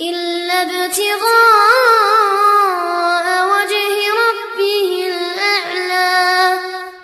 إلا ابتغاء